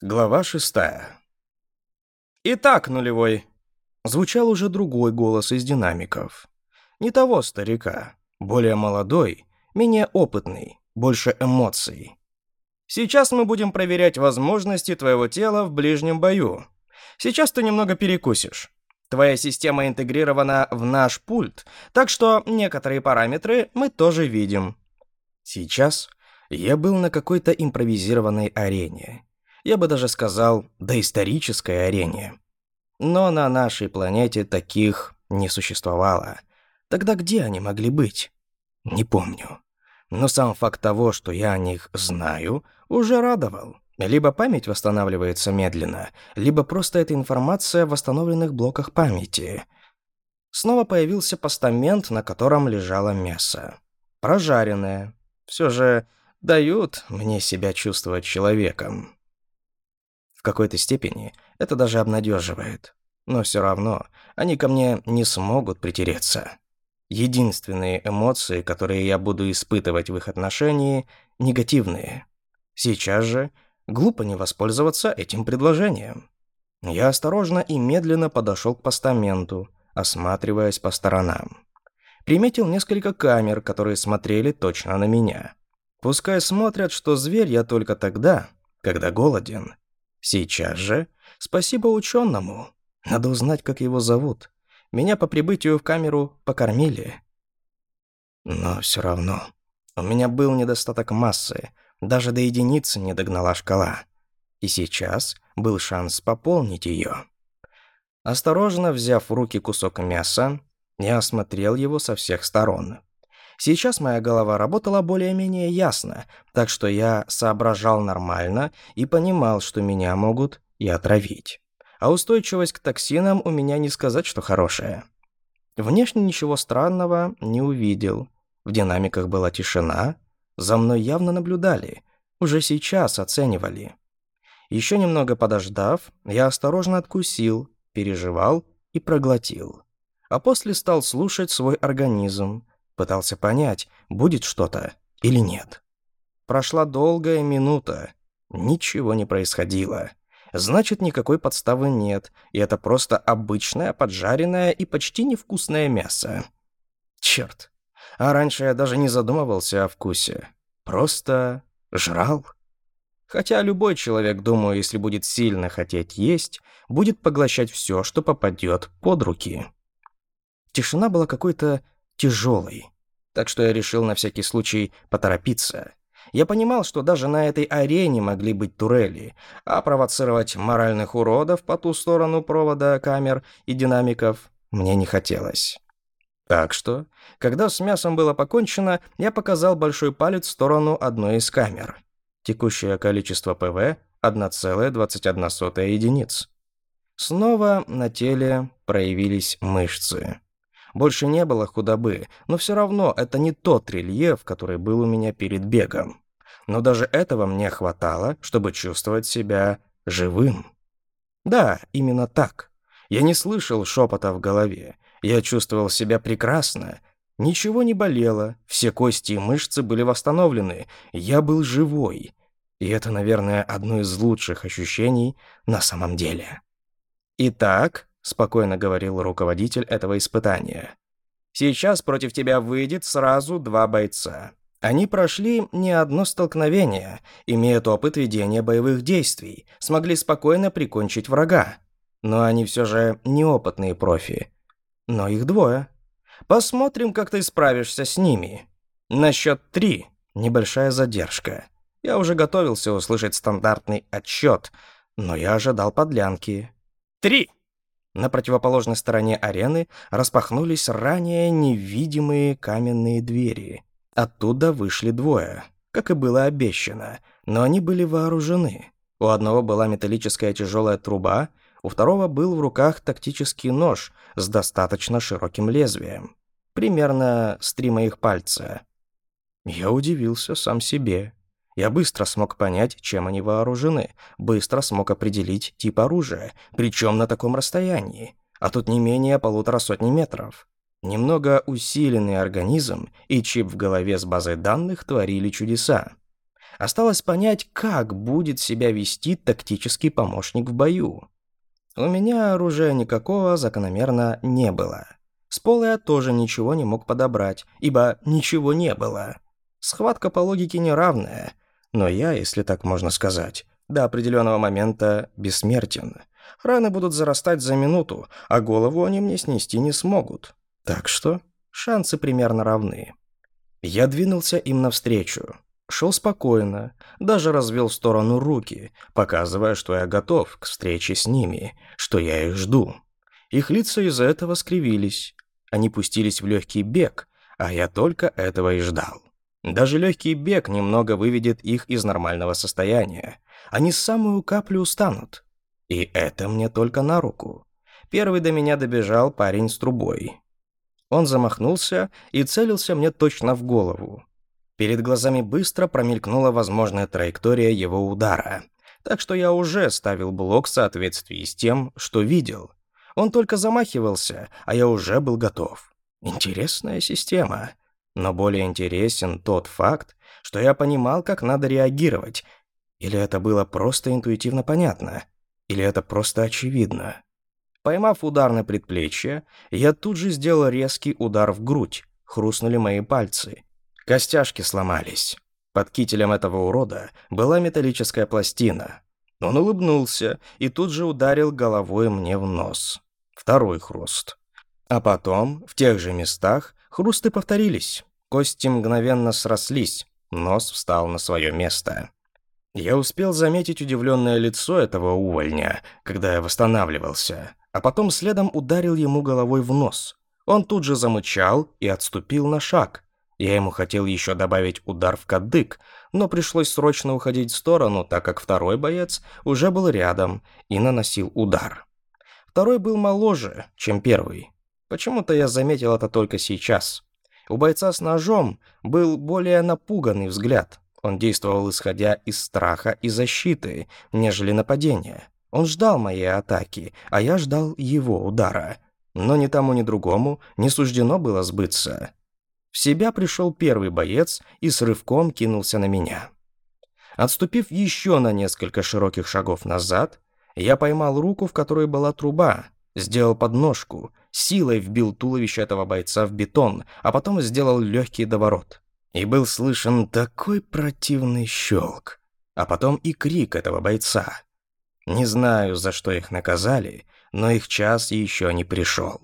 Глава шестая. «Итак, нулевой!» Звучал уже другой голос из динамиков. Не того старика, более молодой, менее опытный, больше эмоций. «Сейчас мы будем проверять возможности твоего тела в ближнем бою. Сейчас ты немного перекусишь. Твоя система интегрирована в наш пульт, так что некоторые параметры мы тоже видим». Сейчас я был на какой-то импровизированной арене я бы даже сказал, доисторической арене. Но на нашей планете таких не существовало. Тогда где они могли быть? Не помню. Но сам факт того, что я о них знаю, уже радовал. Либо память восстанавливается медленно, либо просто эта информация в восстановленных блоках памяти. Снова появился постамент, на котором лежало мясо. Прожаренное. Все же дают мне себя чувствовать человеком. В какой-то степени это даже обнадеживает. Но все равно они ко мне не смогут притереться. Единственные эмоции, которые я буду испытывать в их отношении, негативные. Сейчас же глупо не воспользоваться этим предложением. Я осторожно и медленно подошел к постаменту, осматриваясь по сторонам. Приметил несколько камер, которые смотрели точно на меня. Пускай смотрят, что зверь я только тогда, когда голоден, Сейчас же спасибо ученому. Надо узнать, как его зовут. Меня по прибытию в камеру покормили. Но все равно. У меня был недостаток массы. Даже до единицы не догнала шкала. И сейчас был шанс пополнить ее. Осторожно взяв в руки кусок мяса, я осмотрел его со всех сторон. Сейчас моя голова работала более-менее ясно, так что я соображал нормально и понимал, что меня могут и отравить. А устойчивость к токсинам у меня не сказать, что хорошая. Внешне ничего странного не увидел. В динамиках была тишина. За мной явно наблюдали. Уже сейчас оценивали. Еще немного подождав, я осторожно откусил, переживал и проглотил. А после стал слушать свой организм, пытался понять, будет что-то или нет. Прошла долгая минута. Ничего не происходило. Значит, никакой подставы нет, и это просто обычное поджаренное и почти невкусное мясо. Черт. А раньше я даже не задумывался о вкусе. Просто жрал. Хотя любой человек, думаю, если будет сильно хотеть есть, будет поглощать все, что попадет под руки. Тишина была какой-то тяжелый. Так что я решил на всякий случай поторопиться. Я понимал, что даже на этой арене могли быть турели, а провоцировать моральных уродов по ту сторону провода камер и динамиков мне не хотелось. Так что, когда с мясом было покончено, я показал большой палец в сторону одной из камер. Текущее количество ПВ — 1,21 единиц. Снова на теле проявились мышцы. Больше не было худобы, но все равно это не тот рельеф, который был у меня перед бегом. Но даже этого мне хватало, чтобы чувствовать себя живым. Да, именно так. Я не слышал шепота в голове. Я чувствовал себя прекрасно. Ничего не болело, все кости и мышцы были восстановлены. Я был живой. И это, наверное, одно из лучших ощущений на самом деле. Итак, – спокойно говорил руководитель этого испытания. «Сейчас против тебя выйдет сразу два бойца. Они прошли не одно столкновение, имеют опыт ведения боевых действий, смогли спокойно прикончить врага. Но они все же неопытные профи. Но их двое. Посмотрим, как ты справишься с ними. На счет три. Небольшая задержка. Я уже готовился услышать стандартный отчет, но я ожидал подлянки. Три. На противоположной стороне арены распахнулись ранее невидимые каменные двери. Оттуда вышли двое, как и было обещано, но они были вооружены. У одного была металлическая тяжелая труба, у второго был в руках тактический нож с достаточно широким лезвием. Примерно с три моих пальца. Я удивился сам себе. Я быстро смог понять, чем они вооружены, быстро смог определить тип оружия, причем на таком расстоянии, а тут не менее полутора сотни метров. Немного усиленный организм и чип в голове с базой данных творили чудеса. Осталось понять, как будет себя вести тактический помощник в бою. У меня оружия никакого закономерно не было. С пола я тоже ничего не мог подобрать, ибо ничего не было. Схватка по логике неравная, но я, если так можно сказать, до определенного момента бессмертен. Раны будут зарастать за минуту, а голову они мне снести не смогут. Так что шансы примерно равны. Я двинулся им навстречу. Шел спокойно, даже развел в сторону руки, показывая, что я готов к встрече с ними, что я их жду. Их лица из-за этого скривились. Они пустились в легкий бег, а я только этого и ждал. Даже легкий бег немного выведет их из нормального состояния. Они самую каплю устанут. И это мне только на руку. Первый до меня добежал парень с трубой. Он замахнулся и целился мне точно в голову. Перед глазами быстро промелькнула возможная траектория его удара. Так что я уже ставил блок в соответствии с тем, что видел. Он только замахивался, а я уже был готов. Интересная система. Но более интересен тот факт, что я понимал, как надо реагировать. Или это было просто интуитивно понятно, или это просто очевидно. Поймав удар на предплечье, я тут же сделал резкий удар в грудь, хрустнули мои пальцы. Костяшки сломались. Под кителем этого урода была металлическая пластина. Он улыбнулся и тут же ударил головой мне в нос. Второй хруст. А потом, в тех же местах, Хрусты повторились. Кости мгновенно срослись. Нос встал на свое место. Я успел заметить удивленное лицо этого увольня, когда я восстанавливался, а потом следом ударил ему головой в нос. Он тут же замычал и отступил на шаг. Я ему хотел еще добавить удар в кадык, но пришлось срочно уходить в сторону, так как второй боец уже был рядом и наносил удар. Второй был моложе, чем первый, Почему-то я заметил это только сейчас. У бойца с ножом был более напуганный взгляд. Он действовал исходя из страха и защиты, нежели нападения. Он ждал моей атаки, а я ждал его удара. Но ни тому, ни другому не суждено было сбыться. В себя пришел первый боец и с рывком кинулся на меня. Отступив еще на несколько широких шагов назад, я поймал руку, в которой была труба, сделал подножку, силой вбил туловище этого бойца в бетон, а потом сделал легкий доворот. И был слышен такой противный щелк, а потом и крик этого бойца. Не знаю, за что их наказали, но их час еще не пришел.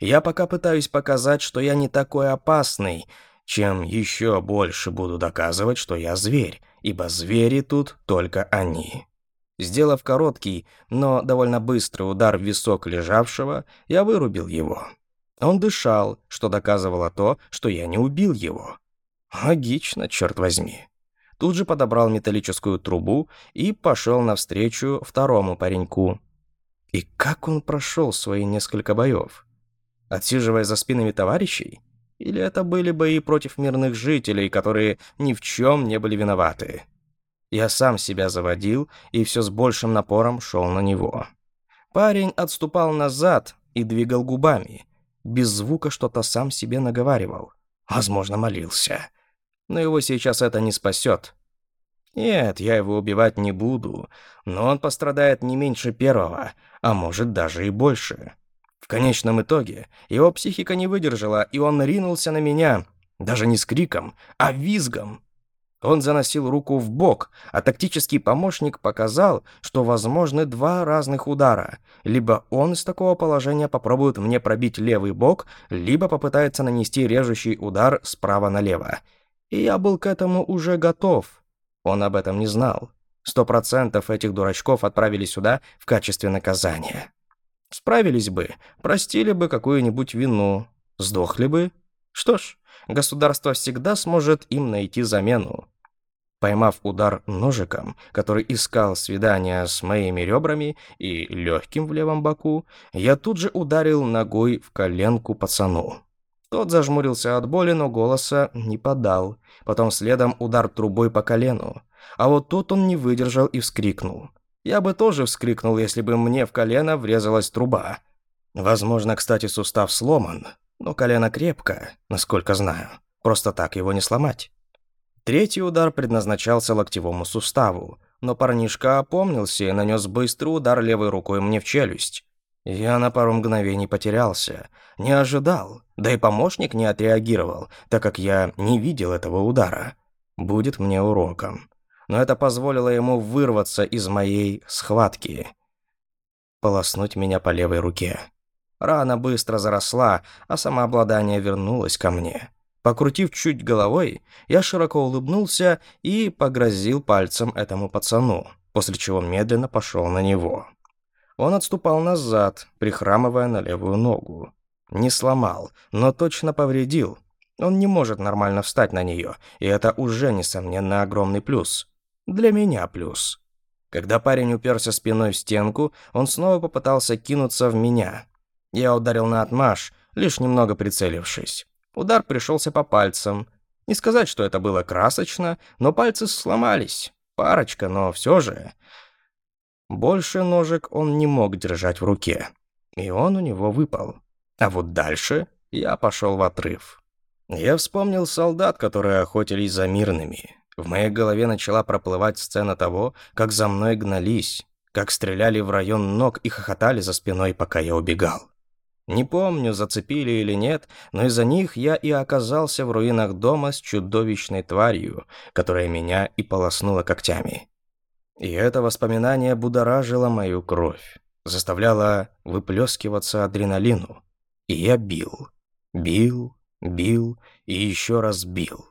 Я пока пытаюсь показать, что я не такой опасный, чем еще больше буду доказывать, что я зверь, ибо звери тут только они. Сделав короткий, но довольно быстрый удар в висок лежавшего, я вырубил его. Он дышал, что доказывало то, что я не убил его. Логично, черт возьми. Тут же подобрал металлическую трубу и пошел навстречу второму пареньку. И как он прошел свои несколько боев? Отсиживая за спинами товарищей? Или это были бои против мирных жителей, которые ни в чем не были виноваты? Я сам себя заводил и все с большим напором шел на него. Парень отступал назад и двигал губами. Без звука что-то сам себе наговаривал. Возможно, молился. Но его сейчас это не спасет. Нет, я его убивать не буду, но он пострадает не меньше первого, а может даже и больше. В конечном итоге его психика не выдержала, и он ринулся на меня, даже не с криком, а визгом. Он заносил руку в бок, а тактический помощник показал, что возможны два разных удара. Либо он из такого положения попробует мне пробить левый бок, либо попытается нанести режущий удар справа налево. И я был к этому уже готов. Он об этом не знал. Сто процентов этих дурачков отправили сюда в качестве наказания. Справились бы, простили бы какую-нибудь вину, сдохли бы. Что ж, государство всегда сможет им найти замену. Поймав удар ножиком, который искал свидания с моими ребрами и легким в левом боку, я тут же ударил ногой в коленку пацану. Тот зажмурился от боли, но голоса не подал. Потом следом удар трубой по колену. А вот тут он не выдержал и вскрикнул. Я бы тоже вскрикнул, если бы мне в колено врезалась труба. Возможно, кстати, сустав сломан, ну, но колено крепкое, насколько знаю. Просто так его не сломать. Третий удар предназначался локтевому суставу, но парнишка опомнился и нанес быстрый удар левой рукой мне в челюсть. Я на пару мгновений потерялся, не ожидал, да и помощник не отреагировал, так как я не видел этого удара. Будет мне уроком. Но это позволило ему вырваться из моей схватки, полоснуть меня по левой руке. Рана быстро заросла, а самообладание вернулось ко мне. Покрутив чуть головой, я широко улыбнулся и погрозил пальцем этому пацану, после чего медленно пошел на него. Он отступал назад, прихрамывая на левую ногу. Не сломал, но точно повредил. Он не может нормально встать на нее, и это уже, несомненно, огромный плюс. Для меня плюс. Когда парень уперся спиной в стенку, он снова попытался кинуться в меня, я ударил на отмаш, лишь немного прицелившись. Удар пришелся по пальцам. Не сказать, что это было красочно, но пальцы сломались. Парочка, но все же... Больше ножек он не мог держать в руке. И он у него выпал. А вот дальше я пошел в отрыв. Я вспомнил солдат, которые охотились за мирными. В моей голове начала проплывать сцена того, как за мной гнались, как стреляли в район ног и хохотали за спиной, пока я убегал. Не помню, зацепили или нет, но из-за них я и оказался в руинах дома с чудовищной тварью, которая меня и полоснула когтями. И это воспоминание будоражило мою кровь, заставляло выплескиваться адреналину. И я бил, бил, бил и еще раз бил.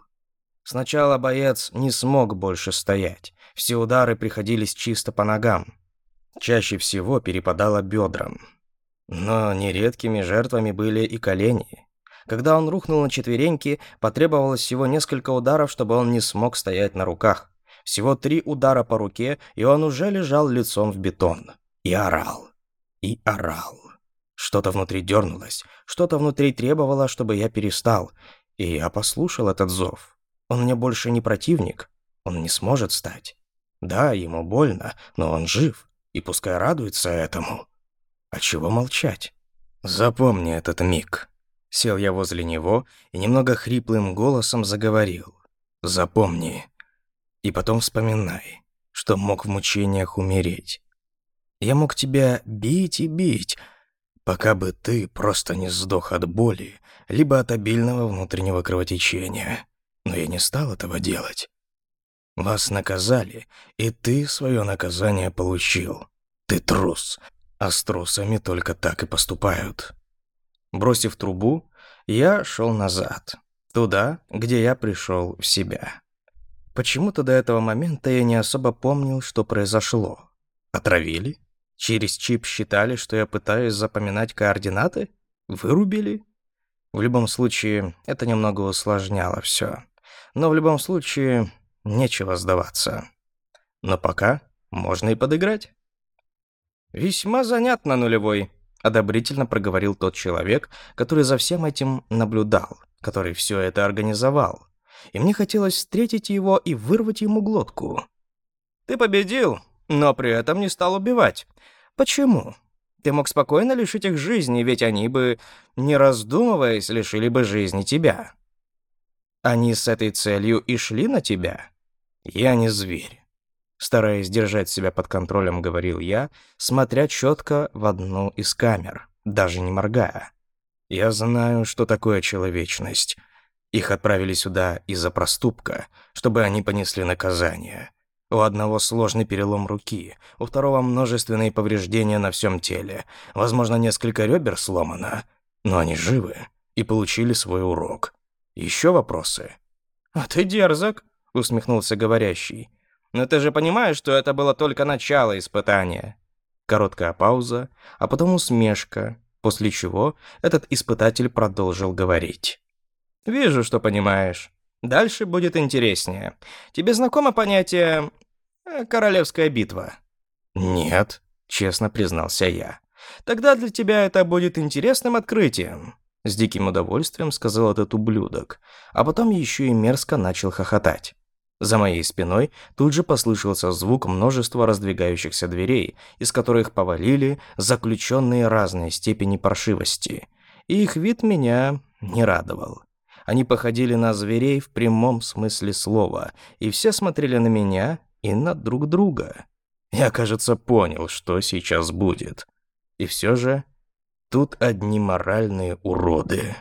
Сначала боец не смог больше стоять, все удары приходились чисто по ногам. Чаще всего перепадало бедрам, но нередкими жертвами были и колени. Когда он рухнул на четвереньки, потребовалось всего несколько ударов, чтобы он не смог стоять на руках. Всего три удара по руке, и он уже лежал лицом в бетон. И орал. И орал. Что-то внутри дернулось, что-то внутри требовало, чтобы я перестал. И я послушал этот зов. Он мне больше не противник. Он не сможет стать. Да, ему больно, но он жив. И пускай радуется этому. А чего молчать? Запомни этот миг. Сел я возле него и немного хриплым голосом заговорил. Запомни. И потом вспоминай, что мог в мучениях умереть. Я мог тебя бить и бить, пока бы ты просто не сдох от боли, либо от обильного внутреннего кровотечения. Но я не стал этого делать. Вас наказали, и ты свое наказание получил. Ты трус, а с тросами только так и поступают. Бросив трубу, я шел назад, туда, где я пришел в себя. Почему-то до этого момента я не особо помнил, что произошло. Отравили? Через чип считали, что я пытаюсь запоминать координаты? Вырубили? В любом случае, это немного усложняло все. Но в любом случае, нечего сдаваться. Но пока можно и подыграть. «Весьма занятно нулевой», — одобрительно проговорил тот человек, который за всем этим наблюдал, который все это организовал. И мне хотелось встретить его и вырвать ему глотку. «Ты победил, но при этом не стал убивать. Почему? Ты мог спокойно лишить их жизни, ведь они бы, не раздумываясь, лишили бы жизни тебя. Они с этой целью и шли на тебя. Я не зверь. Стараясь держать себя под контролем, говорил я, смотря четко в одну из камер, даже не моргая. «Я знаю, что такое человечность. Их отправили сюда из-за проступка, чтобы они понесли наказание. У одного сложный перелом руки, у второго множественные повреждения на всем теле, возможно, несколько ребер сломано, но они живы и получили свой урок. Еще вопросы?» «А ты дерзок», — усмехнулся говорящий. Но ты же понимаешь, что это было только начало испытания. Короткая пауза, а потом усмешка, после чего этот испытатель продолжил говорить. Вижу, что понимаешь. Дальше будет интереснее. Тебе знакомо понятие э, «королевская битва»? Нет, честно признался я. Тогда для тебя это будет интересным открытием. С диким удовольствием сказал этот ублюдок, а потом еще и мерзко начал хохотать. За моей спиной тут же послышался звук множества раздвигающихся дверей, из которых повалили заключенные разной степени паршивости. И их вид меня не радовал. Они походили на зверей в прямом смысле слова, и все смотрели на меня и на друг друга. Я, кажется, понял, что сейчас будет. И все же тут одни моральные уроды.